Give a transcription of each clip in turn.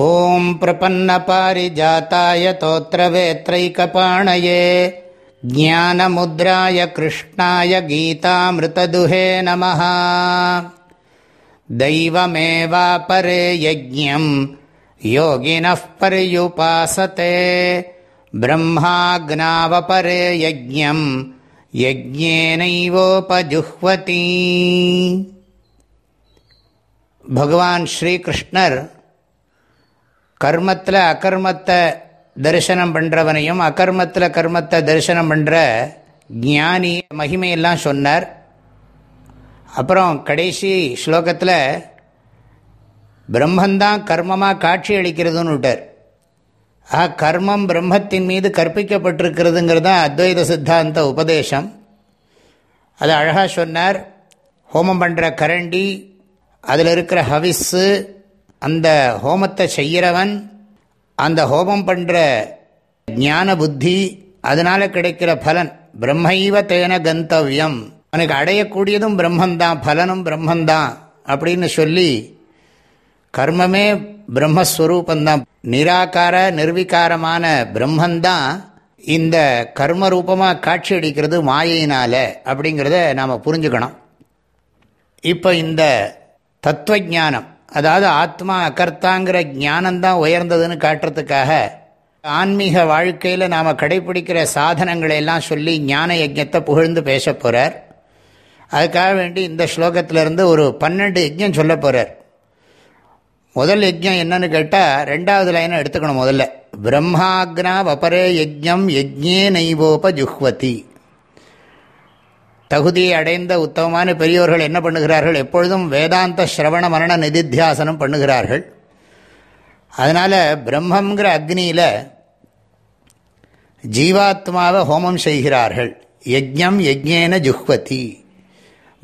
ॐ प्रपन्नपारिजाताय तोत्रवेत्रैकपाणये ज्ञानमुद्राय कृष्णाय गीतामृतदुहे नमः दैवमेवापरे यज्ञम् योगिनः पर्युपासते ब्रह्माग्नावपरे यज्ञम् यज्ञेनैवोपजुह्वति भगवान् श्रीकृष्णर् கர்மத்தில் அகர்மத்தை தரிசனம் பண்ணுறவனையும் அகர்மத்தில் கர்மத்தை தரிசனம் பண்ணுற ஞானி மகிமையெல்லாம் சொன்னார். அப்புறம் கடைசி ஸ்லோகத்தில் பிரம்மந்தான் கர்மமாக காட்சி அளிக்கிறதுன்னு விட்டார். ஆ கர்மம் பிரம்மத்தின் மீது கற்பிக்கப்பட்டிருக்கிறதுங்கிறது தான் அத்வைத சித்தாந்த உபதேசம். அது அழகாக சொன்னார். ஹோமம் பண்ணுற கரண்டி அதில் இருக்கிற ஹவிஸ்ஸு அந்த ஹோமத்தை செய்கிறவன் அந்த ஹோமம் பண்ணுற ஞான புத்தி அதனால் கிடைக்கிற பலன். பிரம்மைவ தேன கந்தவியம். அவனுக்கு அடையக்கூடியதும் பிரம்மந்தான் பலனும் பிரம்மந்தான் அப்படின்னு சொல்லி கர்மமே பிரம்மஸ்வரூபந்தான். நிராகார நிர்வீகாரமான பிரம்மந்தான் இந்த கர்ம ரூபமாக காட்சி அடிக்கிறது மாயினால் அப்படிங்கிறத நாம் புரிஞ்சுக்கணும். இப்போ இந்த தத்துவஜானம் அதாவது ஆத்மா அகர்த்தாங்கிற ஞானந்தான் உயர்ந்ததுன்னு காட்டுறதுக்காக ஆன்மீக வாழ்க்கையில் நாம் கடைபிடிக்கிற சாதனங்களை எல்லாம் சொல்லி ஞான யஜத்தை புகழ்ந்து பேச போகிறார் அதுக்காக வேண்டி இந்த ஸ்லோகத்திலிருந்து ஒரு பன்னெண்டு யஜ்யம் சொல்ல போகிறார் முதல் யஜ்யம் என்னன்னு கேட்டால் ரெண்டாவது லைனை எடுத்துக்கணும் முதல்ல. பிரம்மாக்னா வபரே யஜ்யம் யஜ்ஞே நைவோப ஜுஹ்வதி. தகுதியை அடைந்த உத்தமமான பெரியோர்கள் என்ன பண்ணுகிறார்கள்? எப்பொழுதும் வேதாந்த சிரவண மரண நிதித்தியாசனம் பண்ணுகிறார்கள். அதனால் பிரம்மங்கிற அக்னியில் ஜீவாத்மாவை ஹோமம் செய்கிறார்கள். யஜ்யம் யஜ்ஞேன ஜுஹ்வதி.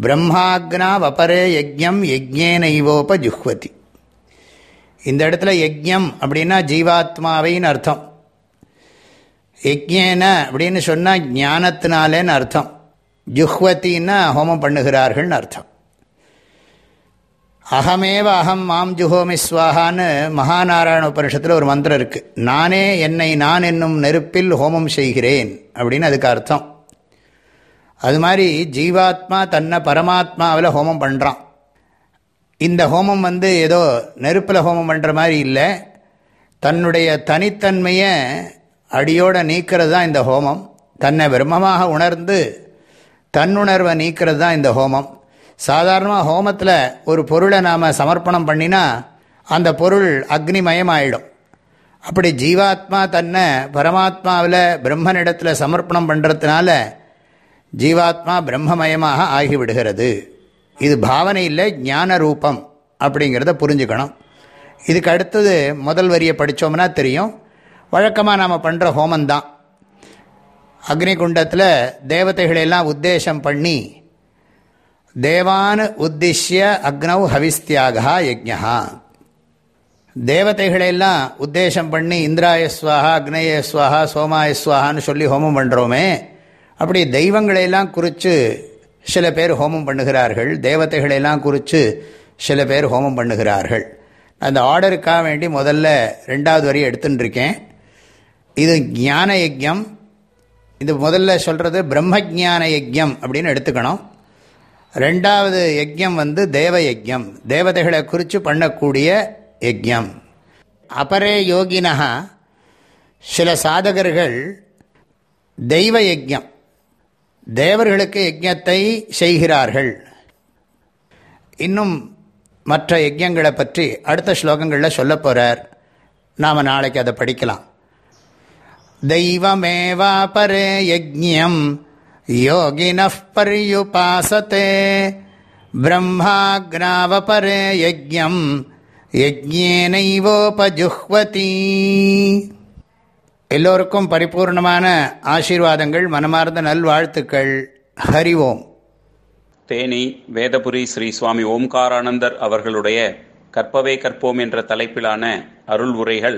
பிரம்மாக்னா வபரே யஜ்யம் யஜ்ஞேன இவோப ஜுஹ்வதி. இந்த இடத்துல யஜ்யம் அப்படின்னா ஜீவாத்மாவைன்னு அர்த்தம். யஜ்ஞேன அப்படின்னு சொன்னால் ஞானத்தினாலேன்னு அர்த்தம். ஜுஹ்வத்தின்னா ஹோமம் பண்ணுகிறார்கள்னு அர்த்தம். அகமேவ அகம் மாம் ஜுஹோமி ஸ்வாகான்னு மகாநாராயண உபனிஷத்தில் ஒரு மந்திரம் இருக்குது நானே என்னை நான் என்னும் நெருப்பில் ஹோமம் செய்கிறேன் அப்படின்னு அதுக்கு அர்த்தம். அது மாதிரி ஜீவாத்மா தன்னை பரமாத்மாவில் ஹோமம் பண்ணுறான் இந்த ஹோமம் வந்து ஏதோ நெருப்பில் ஹோமம் பண்ணுற மாதிரி இல்லை. தன்னுடைய தனித்தன்மையை அடியோடு நீக்கிறது தான் இந்த ஹோமம். தன்னை பிரம்மமாக உணர்ந்து தன்னுணர்வை நீக்கிறது தான் இந்த ஹோமம். சாதாரணமாக ஹோமத்தில் ஒரு பொருளை நாம் சமர்ப்பணம் பண்ணினா அந்த பொருள் அக்னிமயமாயிடும். அப்படி ஜீவாத்மா தன்னை பரமாத்மாவில் பிரம்மனிடத்தில் சமர்ப்பணம் பண்ணுறதுனால ஜீவாத்மா பிரம்மமயமாக ஆகிவிடுகிறது. இது பாவனை இல்லை ஞான ரூபம் அப்படிங்கிறத புரிஞ்சுக்கணும். இதுக்கு அடுத்தது முதல் வரியை படித்தோம்னா தெரியும். வழக்கமாக நாம் பண்ணுற ஹோமந்தான். அக்னிகுண்டத்தில் தேவதைகளெல்லாம் உத்தேசம் பண்ணி தேவான் உத்திஷ்ய அக்னவ் ஹவிஸ்தியாகா யஜ்யா தேவதைகளெல்லாம் உத்தேசம் பண்ணி இந்திராயஸ்வாகா அக்னயஸ்வாகா சோமாயஸ்வாகான்னு சொல்லி ஹோமம் பண்ணுறோமே அப்படி தெய்வங்களையெல்லாம் குறித்து சில பேர் ஹோமம் பண்ணுகிறார்கள் தேவதைகளெல்லாம் குறித்து சில பேர் ஹோமம் பண்ணுகிறார்கள். அந்த ஆர்டருக்காக வேண்டி முதல்ல ரெண்டாவது வரையும் எடுத்துட்டுருக்கேன் இது ஞான யஜ்யம் இது முதல்ல சொல்கிறது பிரம்மஜான யஜ்யம் அப்படின்னு எடுத்துக்கணும். ரெண்டாவது யஜ்யம் வந்து தேவ யஜ்யம். தேவதைகளை குறித்து பண்ணக்கூடிய யஜ்யம். அபரே யோகினா சில சாதகர்கள் தெய்வ யஜ்யம். தேவர்களுக்கு யஜ்யத்தை செய்கிறார்கள். இன்னும் மற்ற யஜ்யங்களை பற்றி அடுத்த ஸ்லோகங்களில் சொல்ல போகிறார் நாம் நாளைக்கு அதை படிக்கலாம். தெய்வமேவாபரே யஜ்யம் யோகினः पर्युपासते ब्रह्माग्नावपरे यज्ञम् யஜ்யேனைவோபஜுஹ்வதி எல்லோருக்கும் பரிபூர்ணமான ஆசீர்வாதங்கள் மனமார்ந்த நல்வாழ்த்துக்கள் ஹரி ஓம் தேனி வேதபுரி ஸ்ரீ சுவாமி ஓம்காரானந்தர் அவர்களுடைய கற்பவே கற்போம் என்ற தலைப்பிலான அருள் உரைகள்